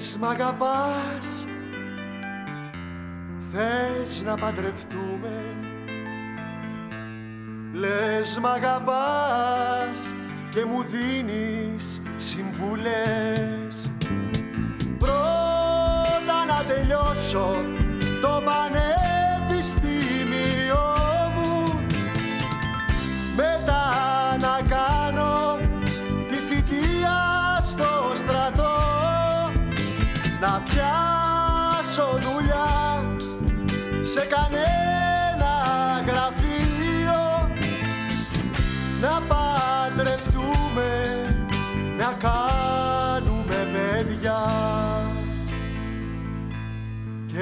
Λες μ' αγαπάς Θες να παντρευτούμε. Λες μ' αγαπάς και μου δίνεις συμβουλές. Πρώτα να τελειώσω το πανεπιστήμιο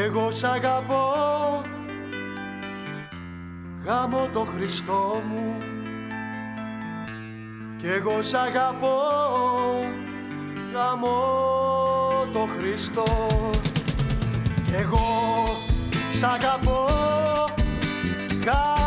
εγώ σ' αγαπώ. Γάμω το Χριστό μου. Κι εγώ σ' αγαπώ. Γάμω το Χριστό. Κι εγώ σ' αγαπώ. Γάμω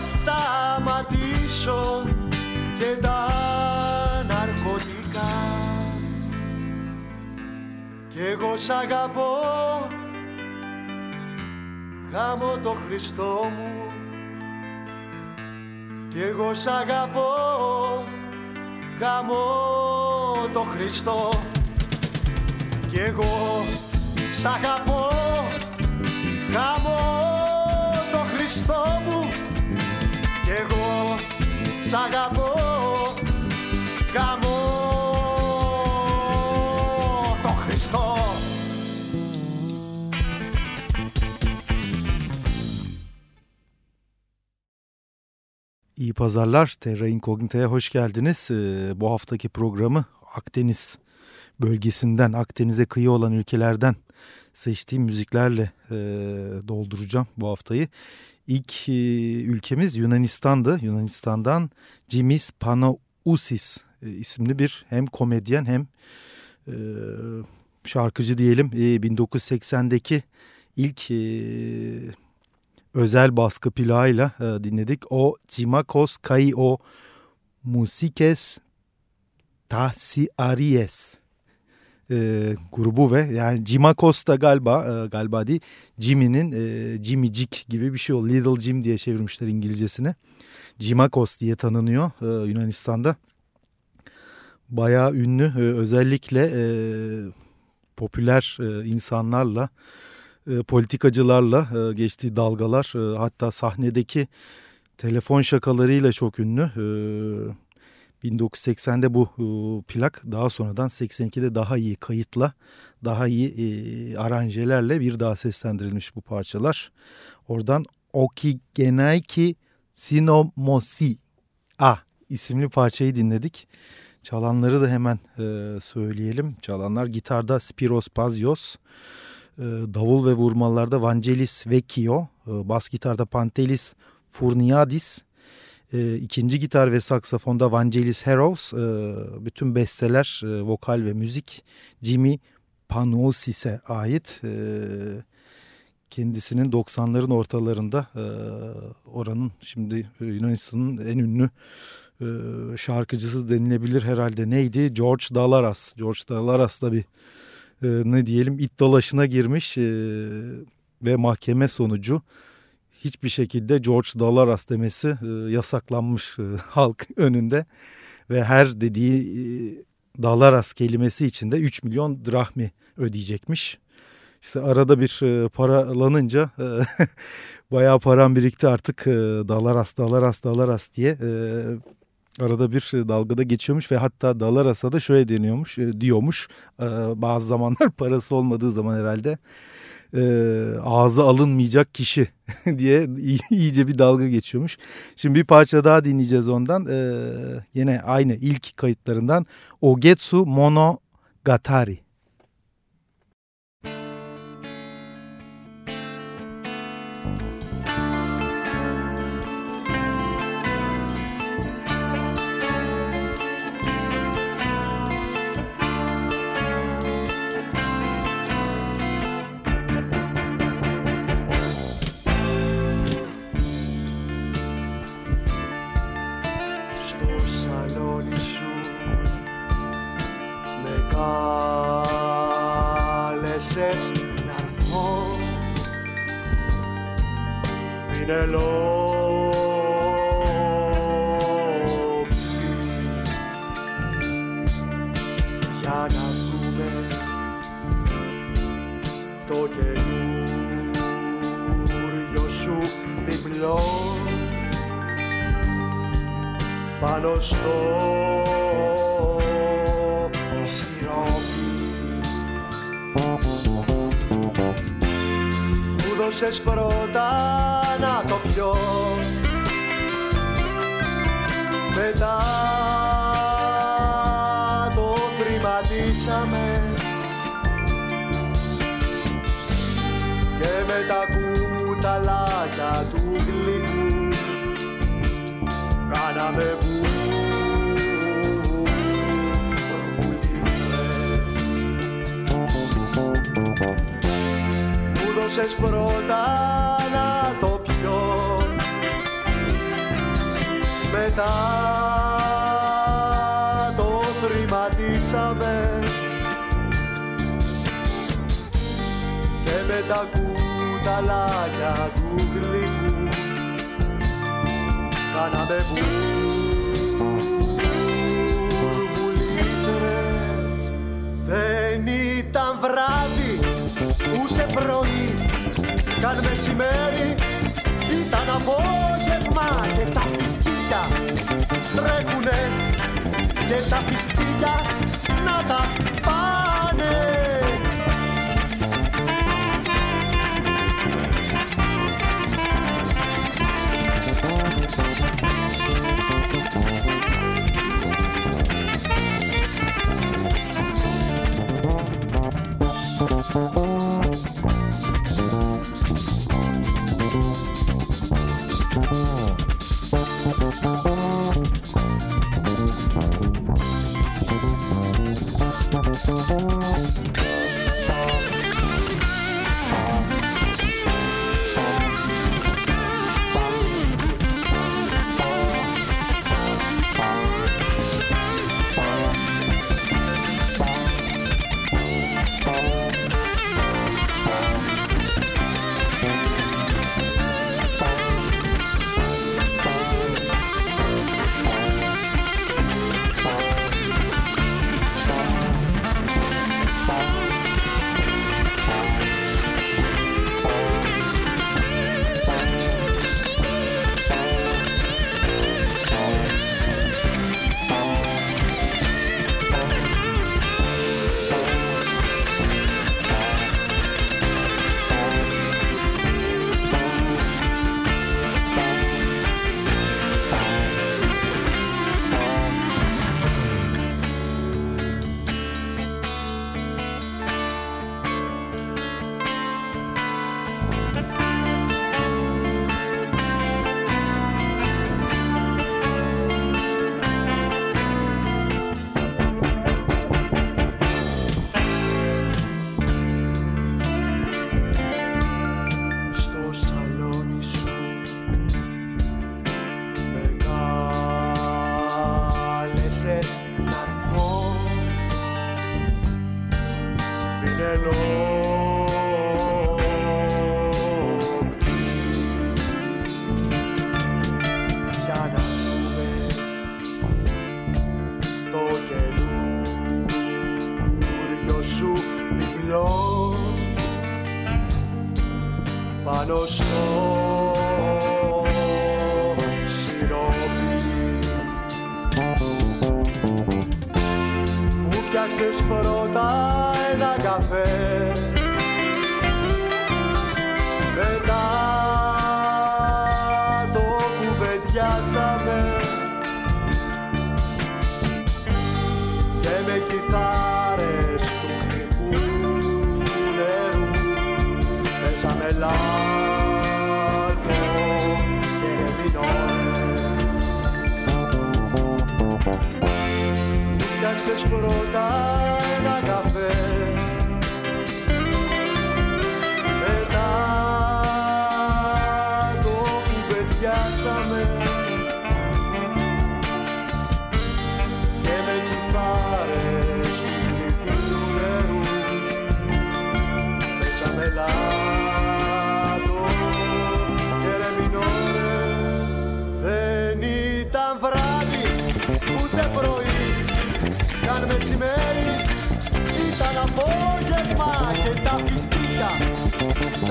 σταματήσω και τα ναρκωτικά. Κι εγώ σ' αγαπώ. Γάμω το Χριστό μου. Κι εγώ σ' αγαπώ. Γάμω το Χριστό. Κι εγώ σ' αγαπώ pazarlar. Terra Incognita'ya hoş geldiniz. Ee, bu haftaki programı Akdeniz bölgesinden, Akdeniz'e kıyı olan ülkelerden seçtiğim müziklerle e, dolduracağım bu haftayı. İlk e, ülkemiz Yunanistan'dı. Yunanistan'dan Jimis Panousis e, isimli bir hem komedyen hem e, şarkıcı diyelim. E, 1980'deki ilk e, özel baskı plağıyla e, dinledik. O Cimakos Kai o Musikes Tahsiaries e, grubu ve yani Cimakos da galiba e, galiba değil Jimmy'nin e, Jimmycik gibi bir şey o Little Jim diye çevirmişler İngilizcesine. Cimakos diye tanınıyor e, Yunanistan'da. Bayağı ünlü e, özellikle e, popüler e, insanlarla e, politikacılarla e, geçtiği dalgalar e, hatta sahnedeki telefon şakalarıyla çok ünlü. E, 1980'de bu plak daha sonradan 82'de daha iyi kayıtla daha iyi aranjelerle bir daha seslendirilmiş bu parçalar. Oradan Oki Genaiki Sinomosi A isimli parçayı dinledik. Çalanları da hemen e, söyleyelim. Çalanlar gitarda Spiros Pazios, davul ve vurmalarda Vangelis Vecchio, e, bas gitarda Pantelis Furniadis, E, ikinci gitar ve saksafonda Vangelis Harrows. E, bütün besteler, vokal ve müzik Jimmy Panosis'e ait. Kendisinin 90'ların ortalarında oranın şimdi Yunanistan'ın en ünlü şarkıcısı denilebilir herhalde neydi? George Dalaras. George Dalaras da bir ne diyelim it dalaşına girmiş ve mahkeme sonucu hiçbir şekilde George Dalaras demesi yasaklanmış halk önünde ve her dediği Dalaras kelimesi içinde 3 milyon drahmi ödeyecekmiş. İşte arada bir paralanınca bayağı param birikti artık Dalaras Dalaras Dalaras diye arada bir dalgada geçiyormuş ve hatta Dalaras'a da şöyle deniyormuş e, diyormuş e, bazı zamanlar parası olmadığı zaman herhalde e, ağza alınmayacak kişi diye iyice bir dalga geçiyormuş. Şimdi bir parça daha dinleyeceğiz ondan. E, yine aynı ilk kayıtlarından Ogetsu Monogatari. But for κουταλάκια του γλυκού Κάναμε μπουρμπουλίτρες Δεν ήταν βράδυ ούτε πρωί. Καν μεσημέρι ήταν απόγευμα και τα πιστίκια τρέχουνε και τα πιστίκια να τα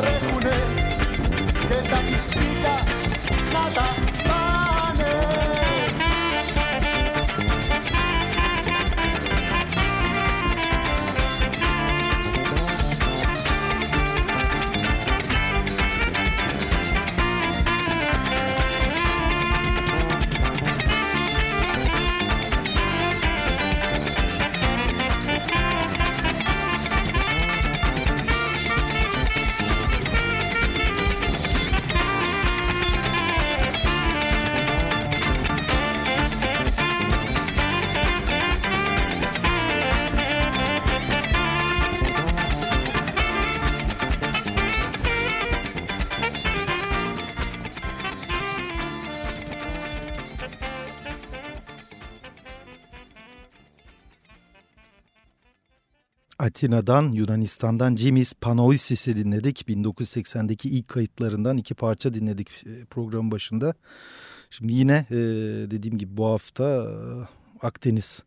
Yes. Atina'dan, Yunanistan'dan Jimis Panoisis'i dinledik. 1980'deki ilk kayıtlarından iki parça dinledik e, programın başında. Şimdi yine e, dediğim gibi bu hafta e, Akdeniz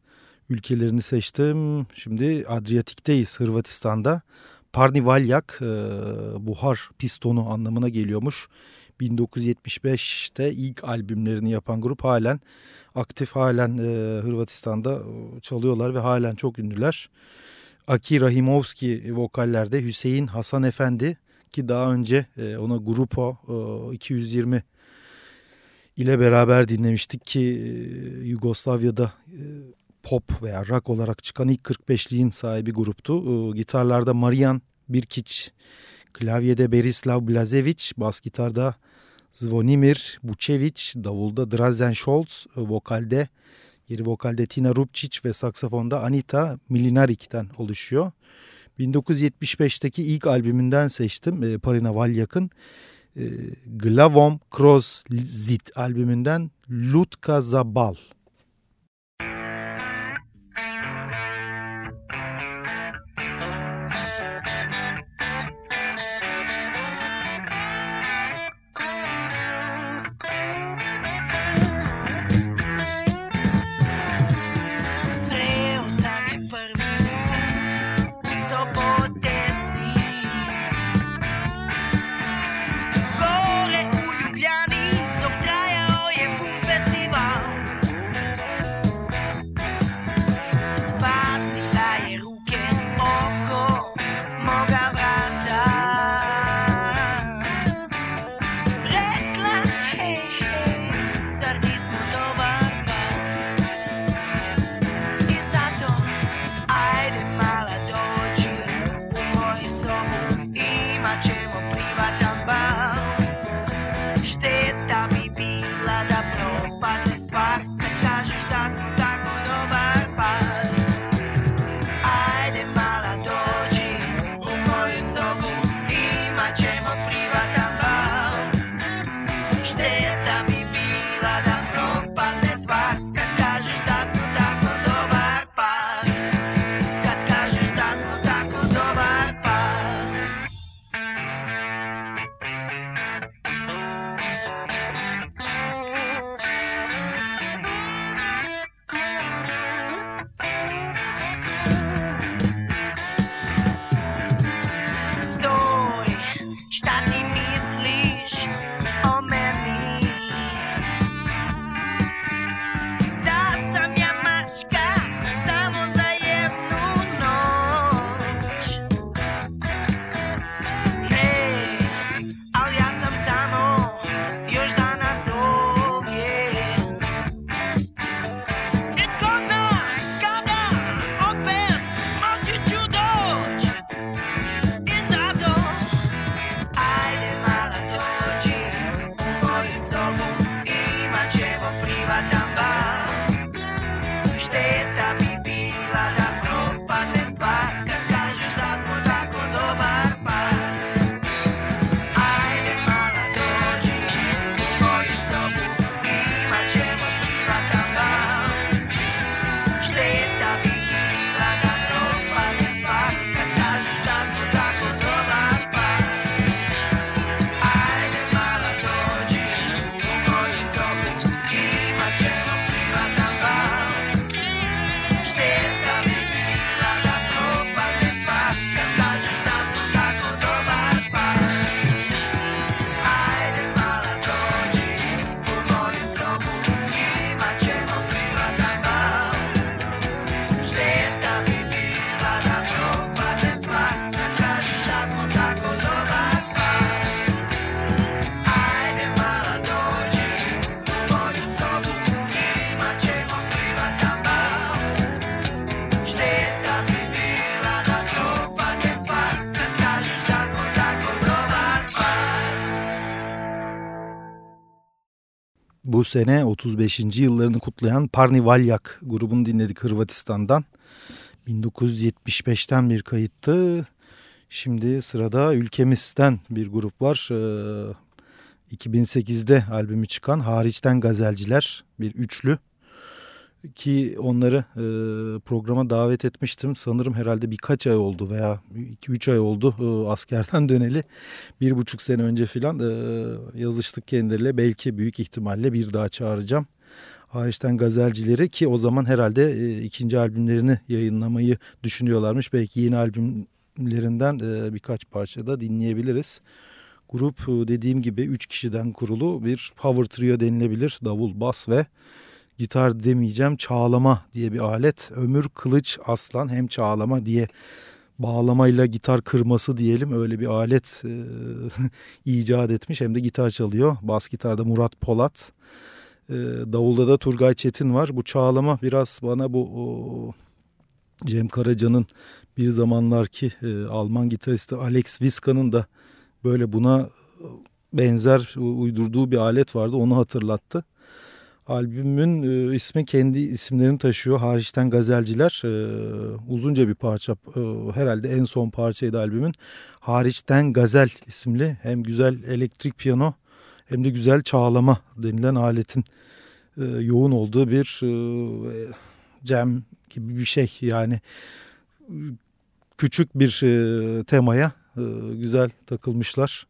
ülkelerini seçtim. Şimdi Adriyatik'teyiz Hırvatistan'da. Parnivalyak buhar pistonu anlamına geliyormuş. 1975'te ilk albümlerini yapan grup halen aktif halen Hırvatistan'da çalıyorlar ve halen çok ünlüler. Aki Rahimovski vokallerde Hüseyin Hasan Efendi ki daha önce e, ona Grupo e, 220 ile beraber dinlemiştik ki e, Yugoslavya'da e, pop veya rock olarak çıkan ilk 45'liğin sahibi gruptu. E, gitarlarda Marian Birkic, klavyede Berislav Blazevic, bas gitarda Zvonimir Bucevic, davulda Drazen Scholz, e, vokalde Geri vokalde Tina Rupčić ve saksafonda Anita Milinarik'ten oluşuyor. 1975'teki ilk albümünden seçtim e, Parina Valyak'ın e, Glavom Kroz Zit albümünden Lutka Zabal. Sene 35. yıllarını kutlayan Parni Valyak grubunu dinledik Hırvatistan'dan. 1975'ten bir kayıttı. Şimdi sırada ülkemizden bir grup var. Ee, 2008'de albümü çıkan Hariçten Gazelciler bir üçlü ki onları e, programa davet etmiştim. Sanırım herhalde birkaç ay oldu veya 2-3 ay oldu e, askerden döneli. Bir buçuk sene önce filan e, yazıştık kendileriyle. Belki büyük ihtimalle bir daha çağıracağım. Hariçten gazelcileri ki o zaman herhalde e, ikinci albümlerini yayınlamayı düşünüyorlarmış. Belki yeni albümlerinden e, birkaç parça da dinleyebiliriz. Grup e, dediğim gibi 3 kişiden kurulu bir power trio denilebilir. Davul, bas ve gitar demeyeceğim çağlama diye bir alet. Ömür Kılıç Aslan hem çağlama diye bağlamayla gitar kırması diyelim öyle bir alet e, icat etmiş. Hem de gitar çalıyor. Bas gitarda Murat Polat. E, davulda da Turgay Çetin var. Bu çağlama biraz bana bu o, Cem Karaca'nın bir zamanlarki e, Alman gitaristi Alex Viska'nın da böyle buna benzer uydurduğu bir alet vardı. Onu hatırlattı. Albümün e, ismi kendi isimlerini taşıyor. Hariçten Gazelciler. E, uzunca bir parça. E, herhalde en son parçaydı albümün. Hariçten Gazel isimli hem güzel elektrik piyano hem de güzel çağlama denilen aletin e, yoğun olduğu bir e, cem gibi bir şey. Yani küçük bir e, temaya e, güzel takılmışlar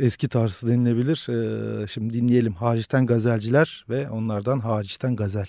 eski tarzı denilebilir. Ee, şimdi dinleyelim hariçten gazelciler ve onlardan hariçten gazel.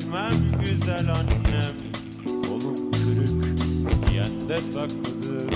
çekmem güzel annem. Kolum kırık diyen de saklıdır.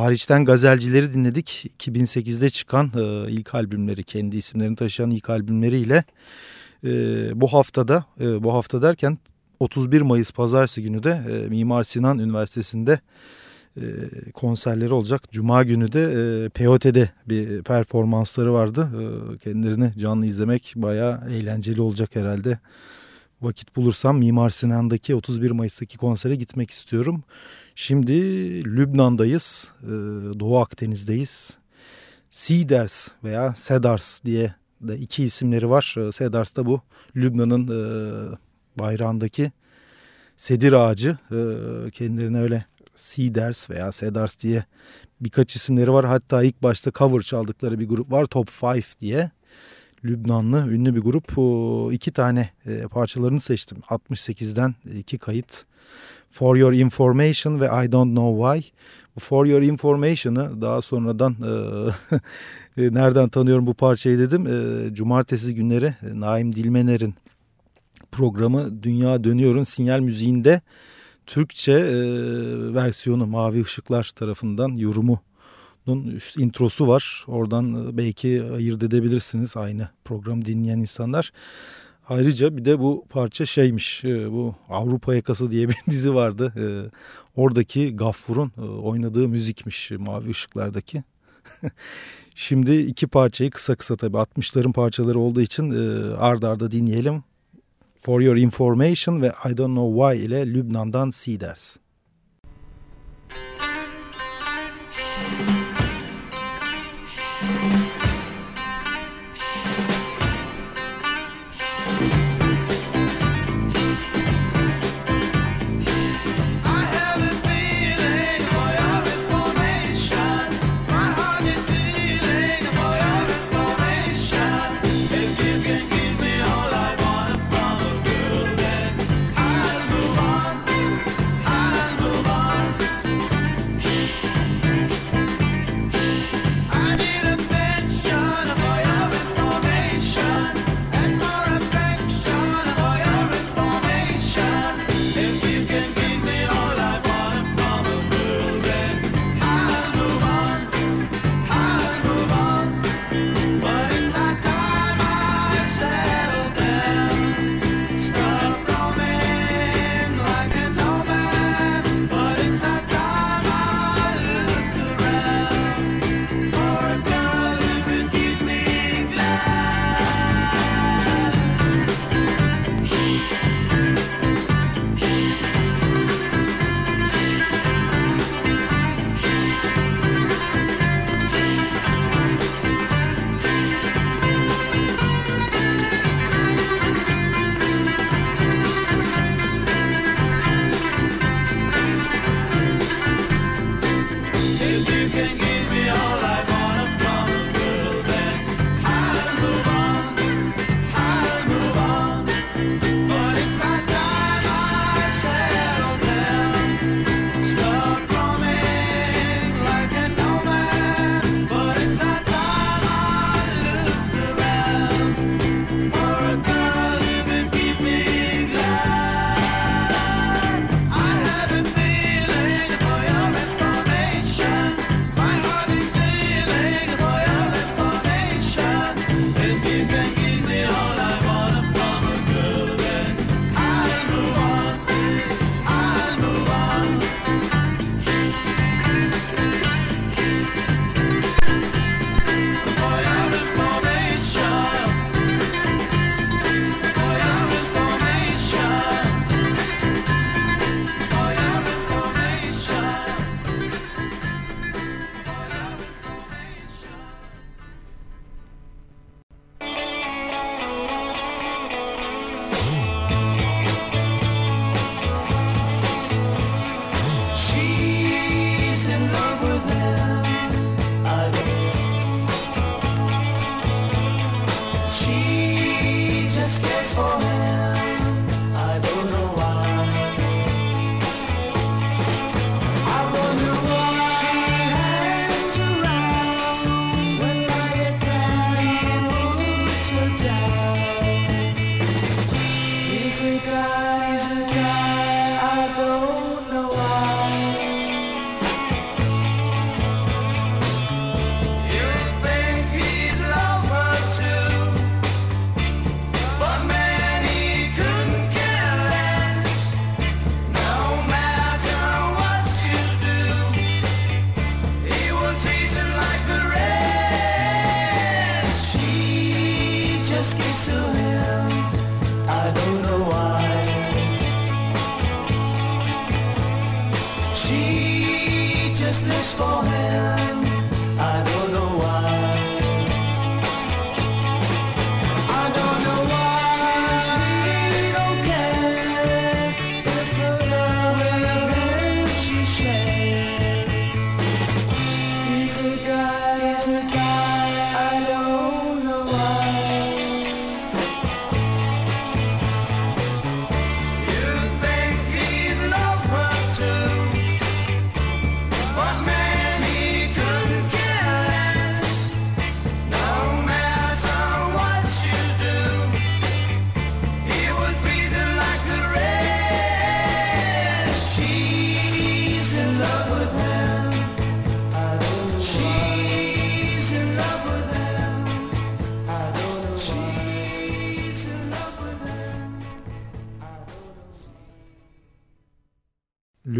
Hariçten gazelcileri dinledik. 2008'de çıkan e, ilk albümleri, kendi isimlerini taşıyan ilk albümleriyle e, bu haftada, e, bu hafta derken 31 Mayıs Pazartesi günü de e, Mimar Sinan Üniversitesi'nde e, konserleri olacak. Cuma günü de e, POT'de bir performansları vardı. E, kendilerini canlı izlemek bayağı eğlenceli olacak herhalde. Vakit bulursam Mimar Sinan'daki 31 Mayıs'taki konsere gitmek istiyorum. Şimdi Lübnan'dayız, e, Doğu Akdeniz'deyiz. Cedars veya Sedars diye de iki isimleri var. E, Sedars da bu Lübnan'ın e, bayrağındaki sedir ağacı. Kendilerine öyle Cedars veya Sedars diye birkaç isimleri var. Hatta ilk başta cover çaldıkları bir grup var Top 5 diye. Lübnanlı ünlü bir grup. iki tane parçalarını seçtim. 68'den iki kayıt. For Your Information ve I Don't Know Why. For Your Information'ı daha sonradan e, e, nereden tanıyorum bu parçayı dedim. E, cumartesi günleri e, Naim Dilmener'in programı Dünya Dönüyor'un sinyal müziğinde Türkçe e, versiyonu Mavi Işıklar tarafından yorumu introsu var. Oradan e, belki ayırt edebilirsiniz aynı program dinleyen insanlar. Ayrıca bir de bu parça şeymiş e, bu Avrupa Yakası diye bir dizi vardı. E, oradaki Gaffur'un oynadığı müzikmiş Mavi Işıklar'daki. Şimdi iki parçayı kısa kısa tabii 60'ların parçaları olduğu için ard arda dinleyelim. For Your Information ve I Don't Know Why ile Lübnan'dan Cedars.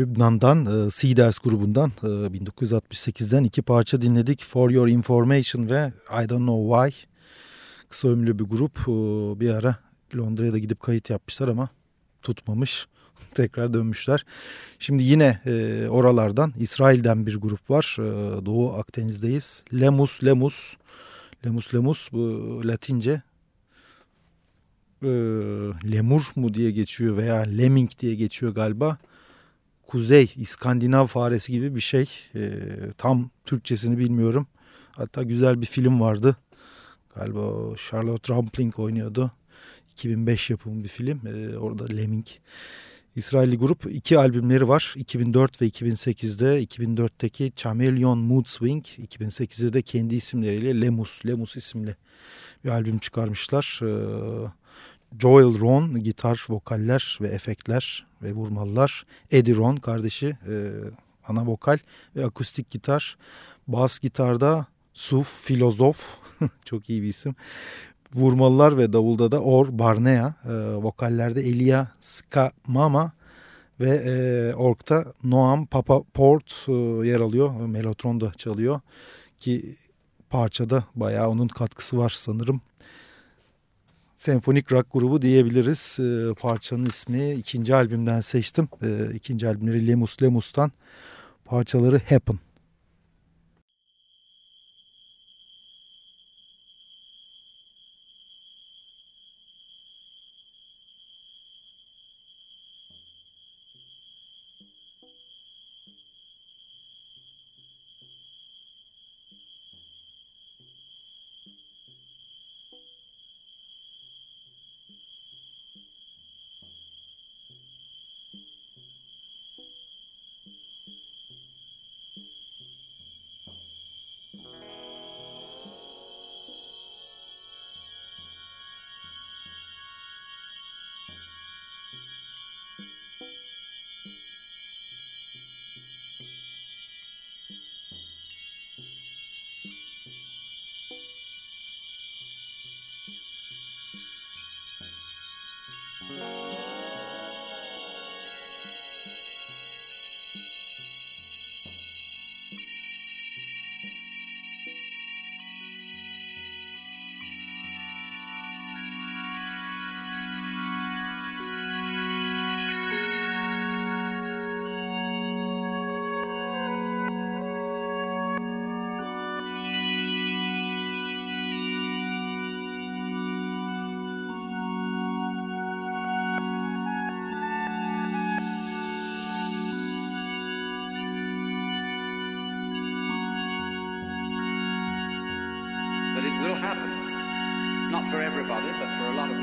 Lübnan'dan e, Cedars grubundan e, 1968'den iki parça dinledik. For Your Information ve I Don't Know Why. Kısa ömürlü bir grup. E, bir ara Londra'ya da gidip kayıt yapmışlar ama tutmamış. Tekrar dönmüşler. Şimdi yine e, oralardan İsrail'den bir grup var. E, Doğu Akdeniz'deyiz. Lemus Lemus. Lemus Lemus bu Latince e, lemur mu diye geçiyor veya lemming diye geçiyor galiba. Kuzey İskandinav faresi gibi bir şey. E, tam Türkçesini bilmiyorum. Hatta güzel bir film vardı. Galiba Charlotte Rampling oynuyordu. 2005 yapımı bir film. E, orada Lemming. İsrailli grup iki albümleri var. 2004 ve 2008'de 2004'teki Chameleon Mood Swing, 2008'de de kendi isimleriyle Lemus, Lemus isimli bir albüm çıkarmışlar. Ee, Joel Ron gitar, vokaller ve efektler ve vurmalılar. Eddie Ron kardeşi e, ana vokal ve akustik gitar. Bas gitarda Suf Filozof çok iyi bir isim. Vurmalılar ve davulda da Or Barnea. E, vokallerde Elia Skamama ve e, orkta Noam Papaport e, yer alıyor. Melotron da çalıyor ki parçada bayağı onun katkısı var sanırım. Senfonik rock grubu diyebiliriz. E, parçanın ismi ikinci albümden seçtim. E, ikinci albümleri Lemus Lemus'tan parçaları Happen. For everybody, but for a lot of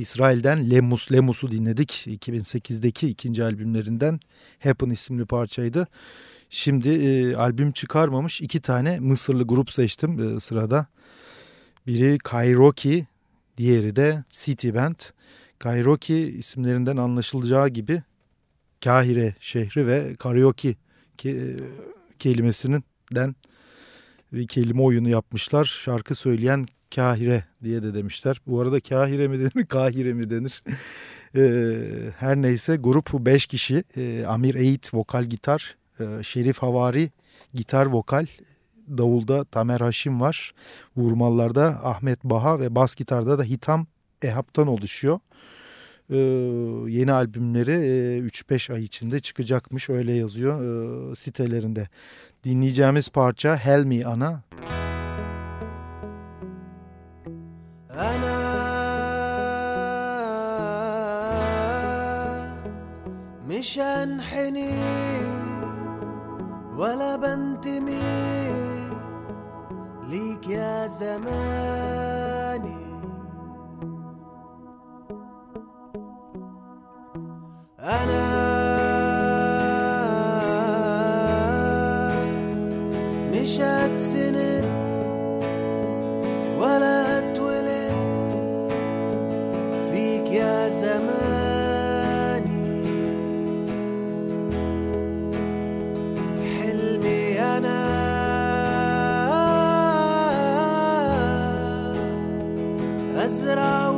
İsrail'den Lemus Lemus'u dinledik. 2008'deki ikinci albümlerinden Happen isimli parçaydı. Şimdi e, albüm çıkarmamış iki tane Mısırlı grup seçtim e, sırada. Biri Kairoki, diğeri de City Band. Kairoki isimlerinden anlaşılacağı gibi Kahire şehri ve karaoke ke kelimesinden bir kelime oyunu yapmışlar. Şarkı söyleyen Kahire diye de demişler. Bu arada Kahire mi denir, Kahire mi denir? Ee, her neyse grup 5 kişi. Ee, Amir Eğit vokal gitar, ee, Şerif Havari gitar vokal, davulda Tamer Haşim var. Vurmalarda Ahmet Baha ve bas gitarda da Hitam Ehap'tan oluşuyor. Ee, yeni albümleri e, 3-5 ay içinde çıkacakmış öyle yazıyor e, sitelerinde. Dinleyeceğimiz parça Helmi Ana. Müzik مش هنحني ولا بنتمي ليك يا زماني. أنا مش هتسند that I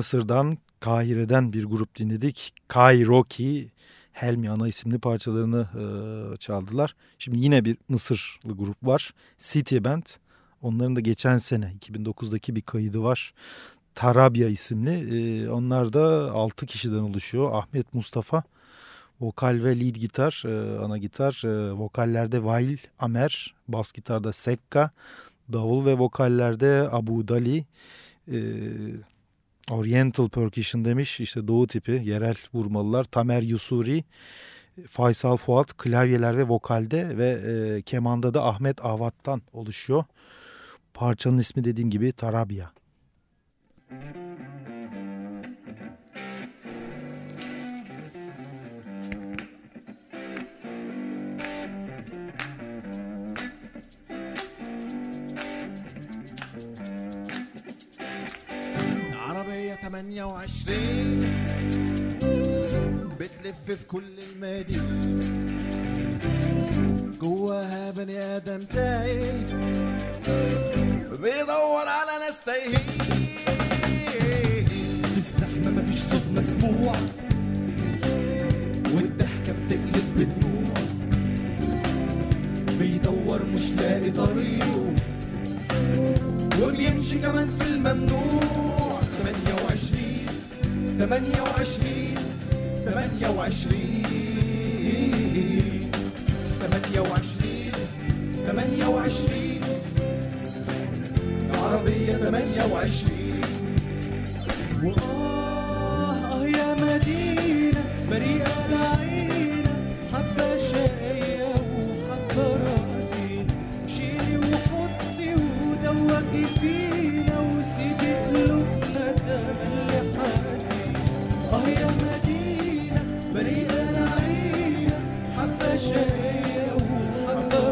Mısır'dan, Kahire'den bir grup dinledik. Kairoki, Helmi ana isimli parçalarını e, çaldılar. Şimdi yine bir Mısırlı grup var. City Band. Onların da geçen sene 2009'daki bir kaydı var. Tarabya isimli. E, onlar da 6 kişiden oluşuyor. Ahmet Mustafa, vokal ve lead gitar, e, ana gitar. E, vokallerde Vail Amer, bas gitarda Sekka, davul ve vokallerde Abu Dali, e, Oriental Percussion demiş işte doğu tipi yerel vurmalılar. Tamer Yusuri, Faysal Fuat klavyelerde vokalde ve e, kemanda da Ahmet Avat'tan oluşuyor. Parçanın ismi dediğim gibi Tarabya. Müzik 28 بتلف في كل المدينة. جواها بني آدم تايه. بيدور على ناس تايهين. في الزحمة مفيش صوت مسموع. والضحكة بتقلب بدموع بيدور مش لاقي طريقه. وبيمشي كمان في الممنوع. 28 28 28 28 28 عربية 28